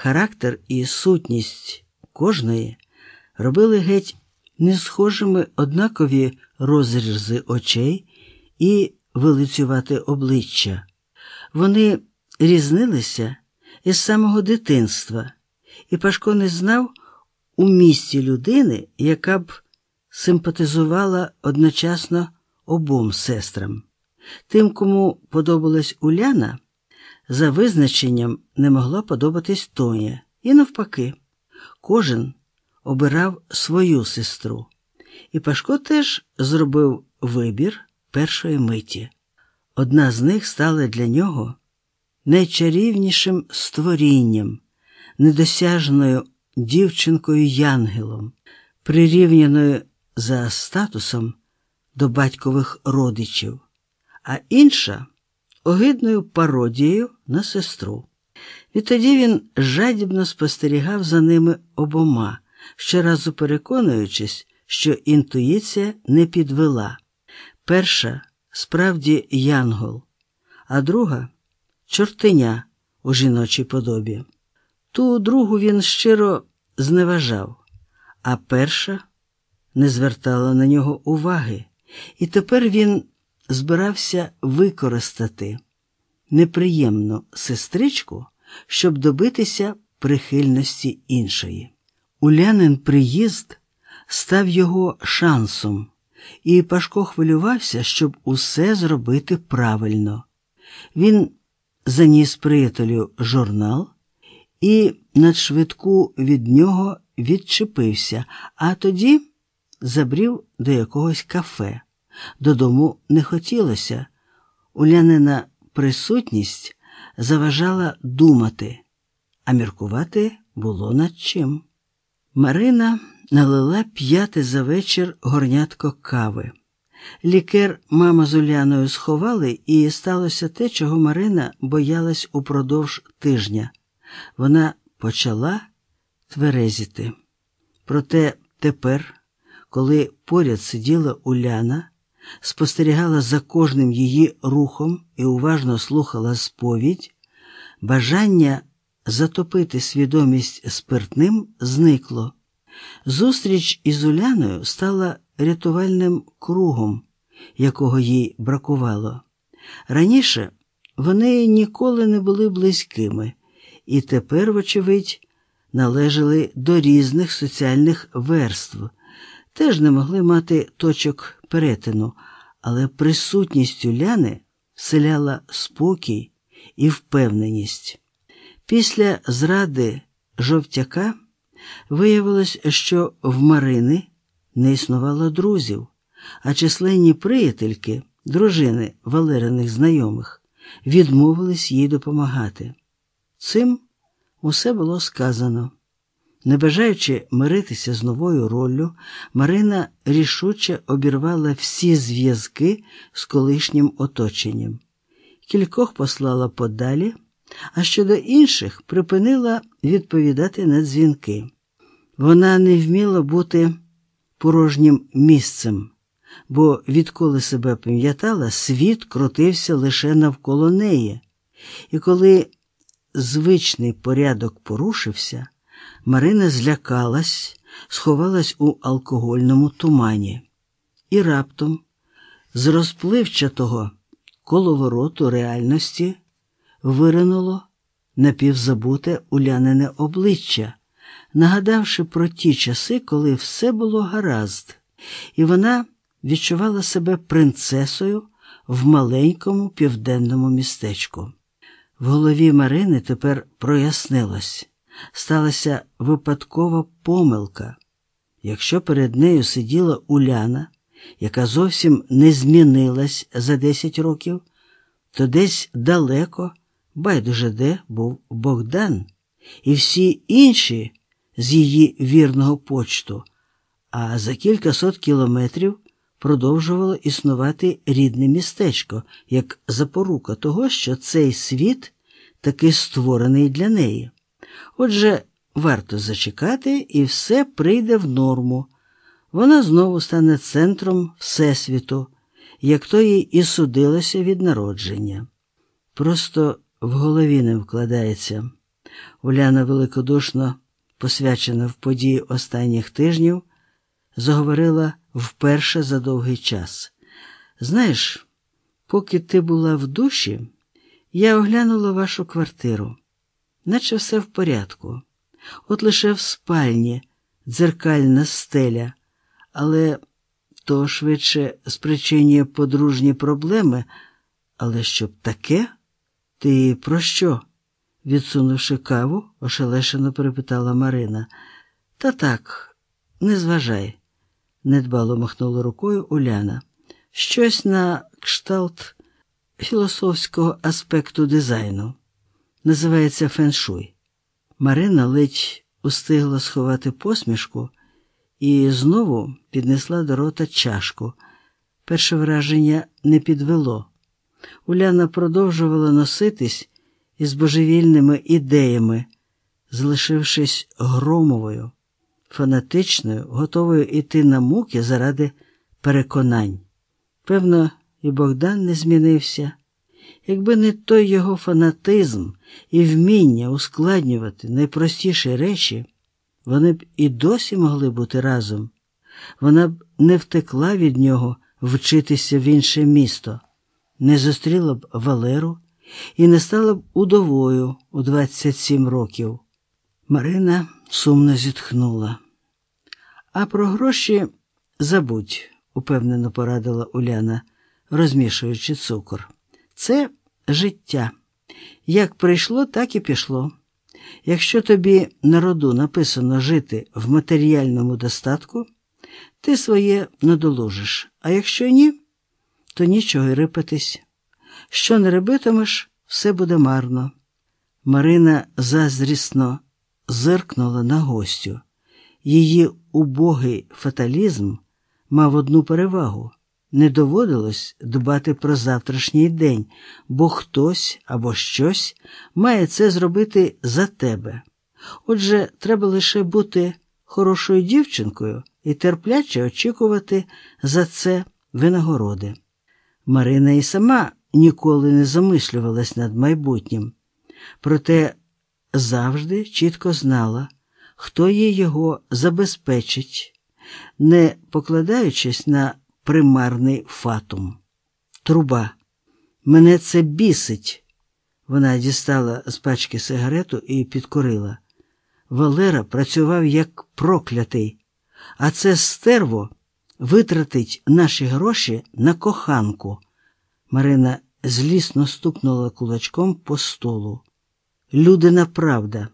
Характер і сутність кожної робили геть несхожими однакові розрізи очей і вилицювати обличчя. Вони різнилися із самого дитинства, і Пашко не знав у місті людини, яка б симпатизувала одночасно обом сестрам. Тим, кому подобалась Уляна, за визначенням не могла подобатись Тоня, і навпаки, кожен обирав свою сестру. І Пашко теж зробив вибір першої миті. Одна з них стала для нього найчарівнішим створінням, недосяжною дівчинкою Янгелом, прирівняною за статусом до батькових родичів, а інша огидною пародією на сестру. Відтоді він жадібно спостерігав за ними обома, щоразу переконуючись, що інтуїція не підвела. Перша справді янгол, а друга чортеня у жіночій подобі. Ту другу він щиро зневажав, а перша не звертала на нього уваги, і тепер він збирався використати неприємну сестричку, щоб добитися прихильності іншої. Улянин приїзд став його шансом, і Пашко хвилювався, щоб усе зробити правильно. Він заніс приятелю журнал і надшвидку від нього відчепився, а тоді забрів до якогось кафе. Додому не хотілося. Улянина присутність заважала думати, а міркувати було над чим. Марина налила п'яте за вечір горнятко кави. Лікер мама з Уляною сховали, і сталося те, чого Марина боялась упродовж тижня. Вона почала тверезіти. Проте тепер, коли поряд сиділа Уляна, спостерігала за кожним її рухом і уважно слухала сповідь, бажання затопити свідомість спиртним зникло. Зустріч із Уляною стала рятувальним кругом, якого їй бракувало. Раніше вони ніколи не були близькими і тепер, вочевидь, належали до різних соціальних верств, теж не могли мати точок перетину, але присутність Уляни вселяла спокій і впевненість. Після зради жовтяка виявилось, що в Марини не існувало друзів, а численні приятельки, дружини Валериних знайомих, відмовились їй допомагати. Цим усе було сказано. Не бажаючи миритися з новою роллю, Марина рішуче обірвала всі зв'язки з колишнім оточенням. Кількох послала подалі, а щодо інших припинила відповідати на дзвінки. Вона не вміла бути порожнім місцем, бо відколи себе пам'ятала, світ крутився лише навколо неї, і коли звичний порядок порушився, Марина злякалась, сховалась у алкогольному тумані, і раптом з розпливчатого коловороту реальності виринуло напівзабуте улянине обличчя, нагадавши про ті часи, коли все було гаразд, і вона відчувала себе принцесою в маленькому південному містечку. В голові Марини тепер прояснилось, сталася випадкова помилка. Якщо перед нею сиділа Уляна, яка зовсім не змінилась за 10 років, то десь далеко, байдуже де був Богдан і всі інші з її вірного почту, а за кількасот кілометрів продовжувало існувати рідне містечко, як запорука того, що цей світ таки створений для неї. Отже, варто зачекати, і все прийде в норму. Вона знову стане центром Всесвіту, як то їй і судилося від народження. Просто в голові не вкладається. Уляна великодушно, посвячена в події останніх тижнів, заговорила вперше за довгий час. Знаєш, поки ти була в душі, я оглянула вашу квартиру, наче все в порядку. От лише в спальні дзеркальна стеля, але то швидше спричинює подружні проблеми. Але щоб таке? Ти про що? відсунувши каву, ошелешено перепитала Марина. Та так, не зважай, недбало махнула рукою Уляна. Щось на кшталт філософського аспекту дизайну. Називається феншуй. Марина ледь устигла сховати посмішку і знову піднесла до рота чашку. Перше враження не підвело. Уляна продовжувала носитись із божевільними ідеями, залишившись громовою, фанатичною, готовою йти на муки заради переконань. Певно, і Богдан не змінився. Якби не той його фанатизм і вміння ускладнювати найпростіші речі, вони б і досі могли бути разом. Вона б не втекла від нього вчитися в інше місто, не зустріла б Валеру і не стала б удовою у 27 років. Марина сумно зітхнула. А про гроші забудь, упевнено порадила Уляна, розмішуючи цукор. Це життя. Як прийшло, так і пішло. Якщо тобі на роду написано жити в матеріальному достатку, ти своє надолужиш, а якщо ні, то нічого й рипатись. Що не робитимеш, все буде марно. Марина зазрісно зиркнула на гостю. Її убогий фаталізм мав одну перевагу не доводилось дбати про завтрашній день, бо хтось або щось має це зробити за тебе. Отже, треба лише бути хорошою дівчинкою і терпляче очікувати за це винагороди. Марина і сама ніколи не замислювалась над майбутнім, проте завжди чітко знала, хто їй його забезпечить, не покладаючись на примарний фатум. Труба. Мене це бісить. Вона дістала з пачки сигарету і підкорила. Валера працював як проклятий, а це стерво витратить наші гроші на коханку. Марина злісно стукнула кулачком по столу. Людина правда.